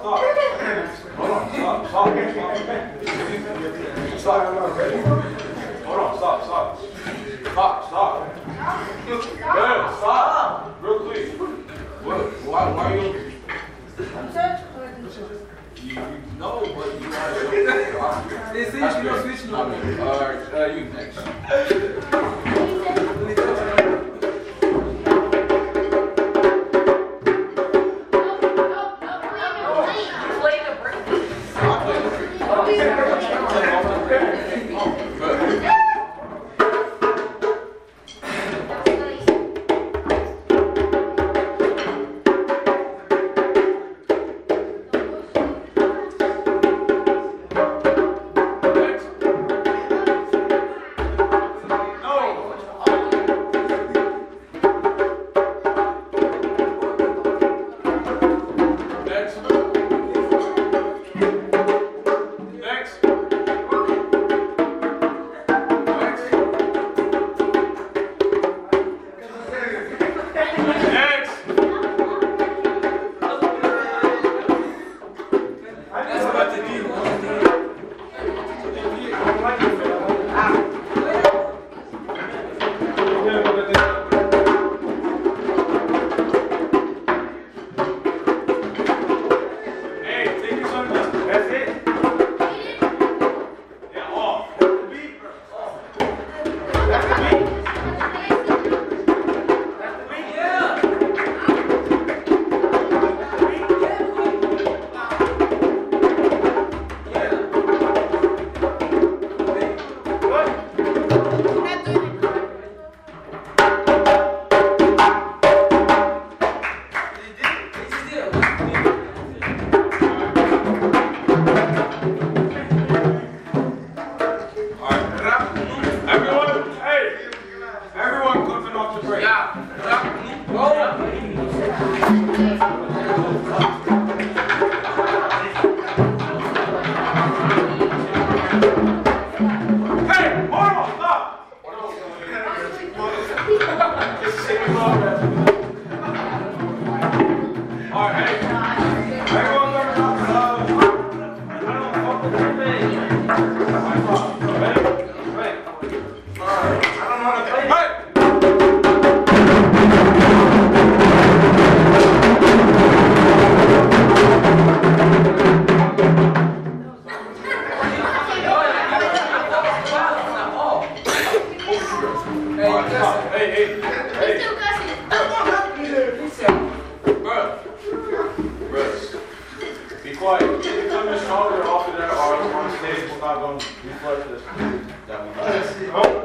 stop. Hold on, stop, stop, stop. Stop. Hold on, stop, stop. Stop, stop. Good, stop. Real quick. What, why, why you? You, you know, but you gotta. They say you don't switch no. Alright, uh, you next. If you come in stronger off of that or on stage, we're not going to reflect this. That we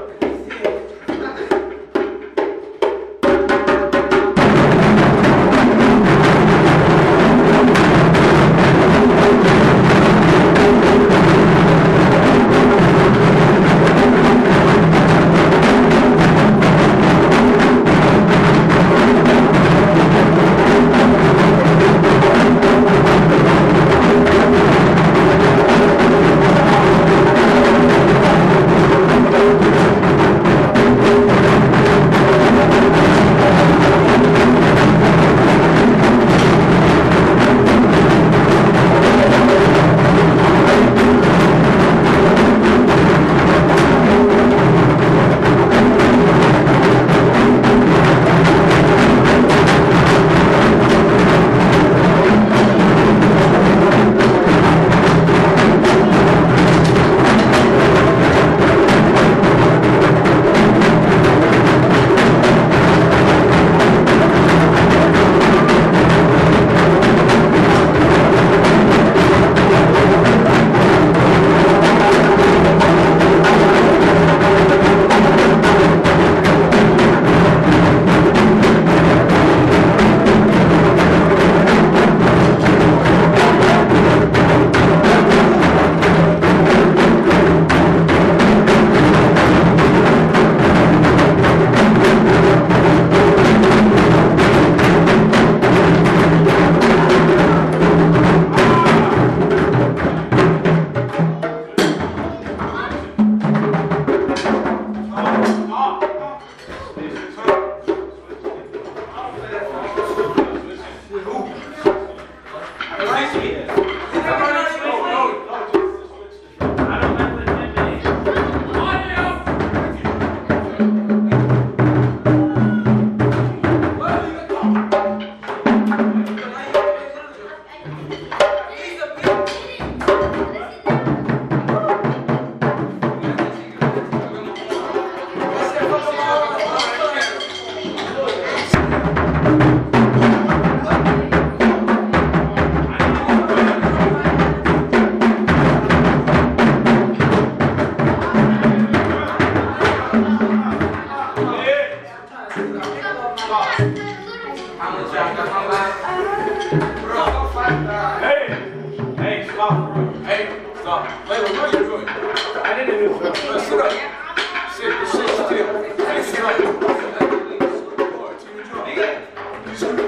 Scoot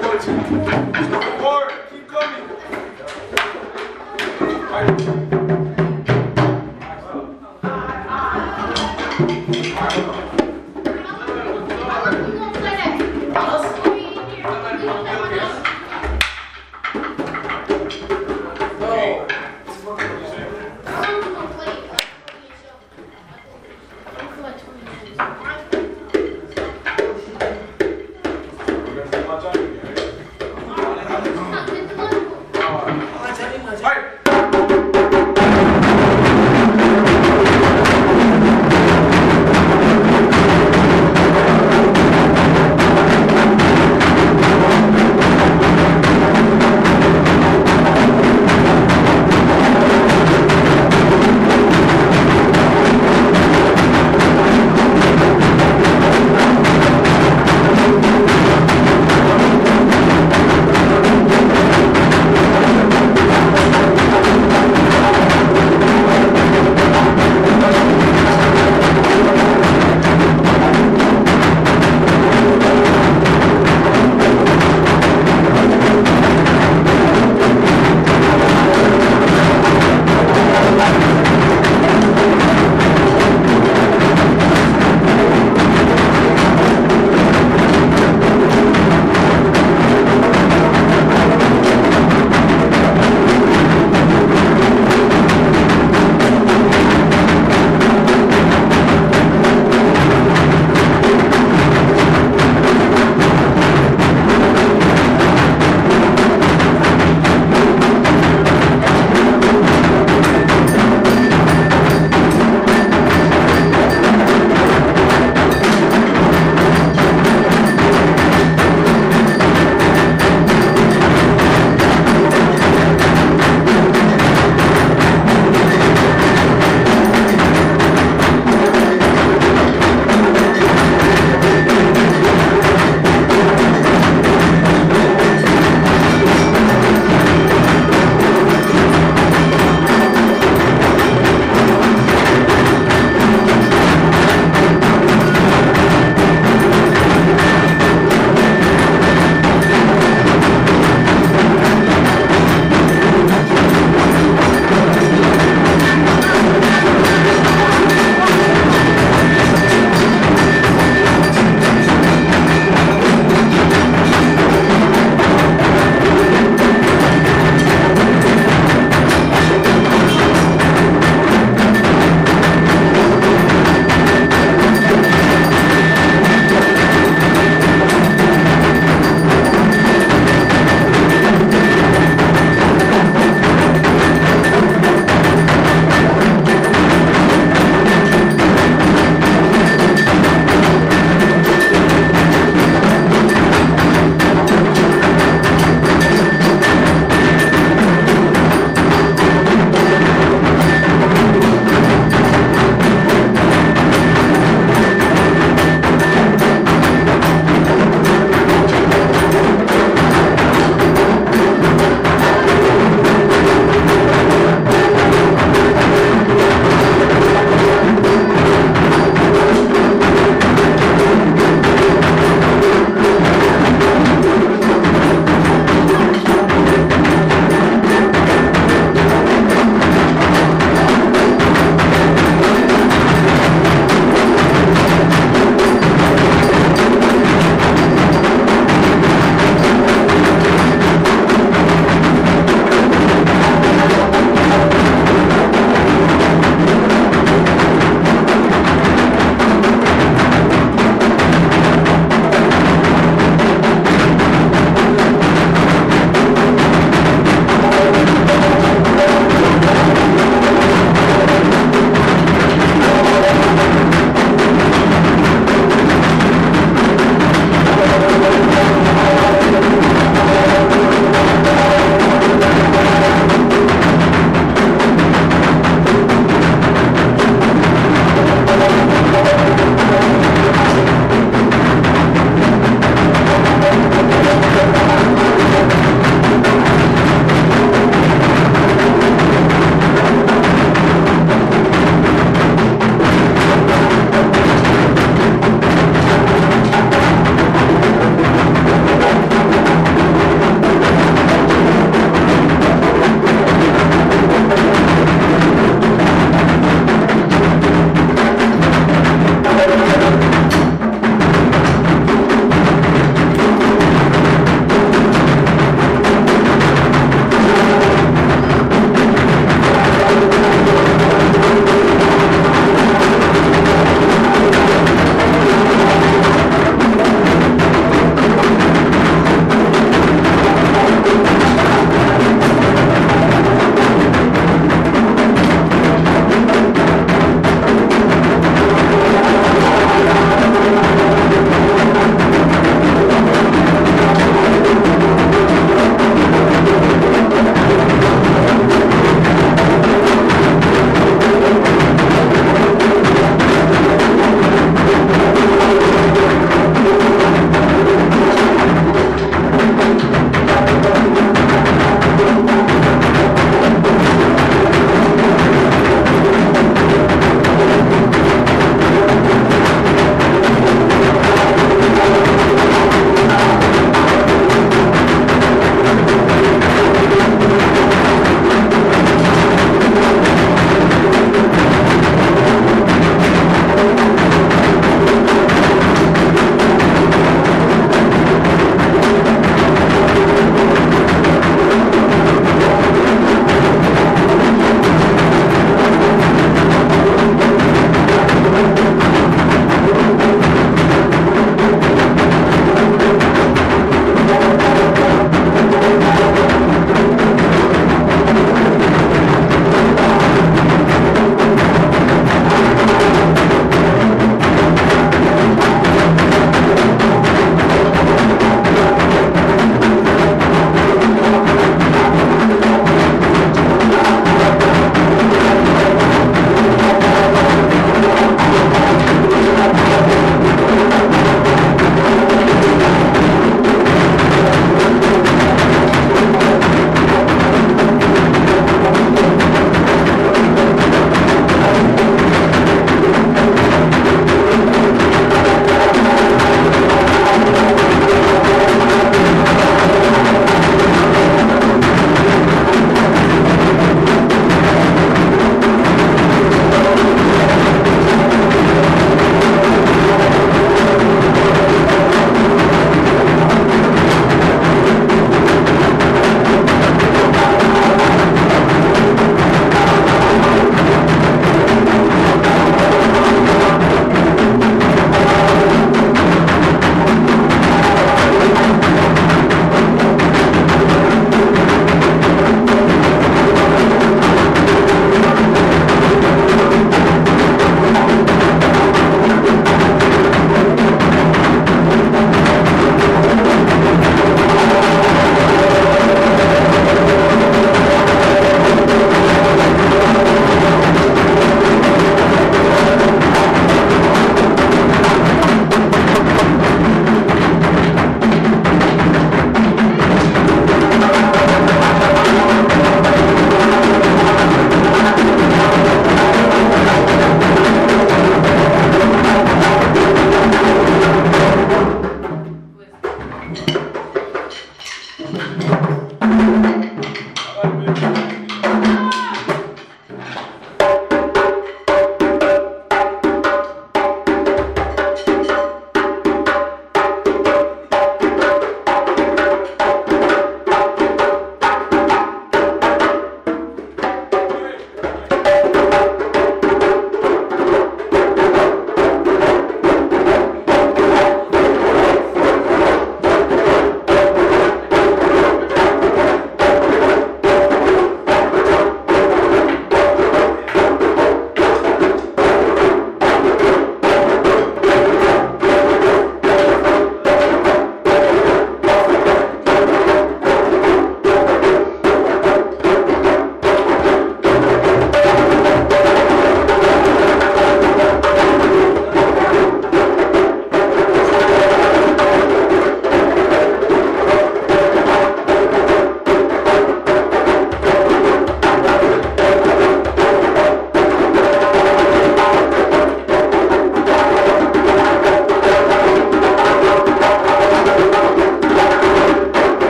forward. Keep coming.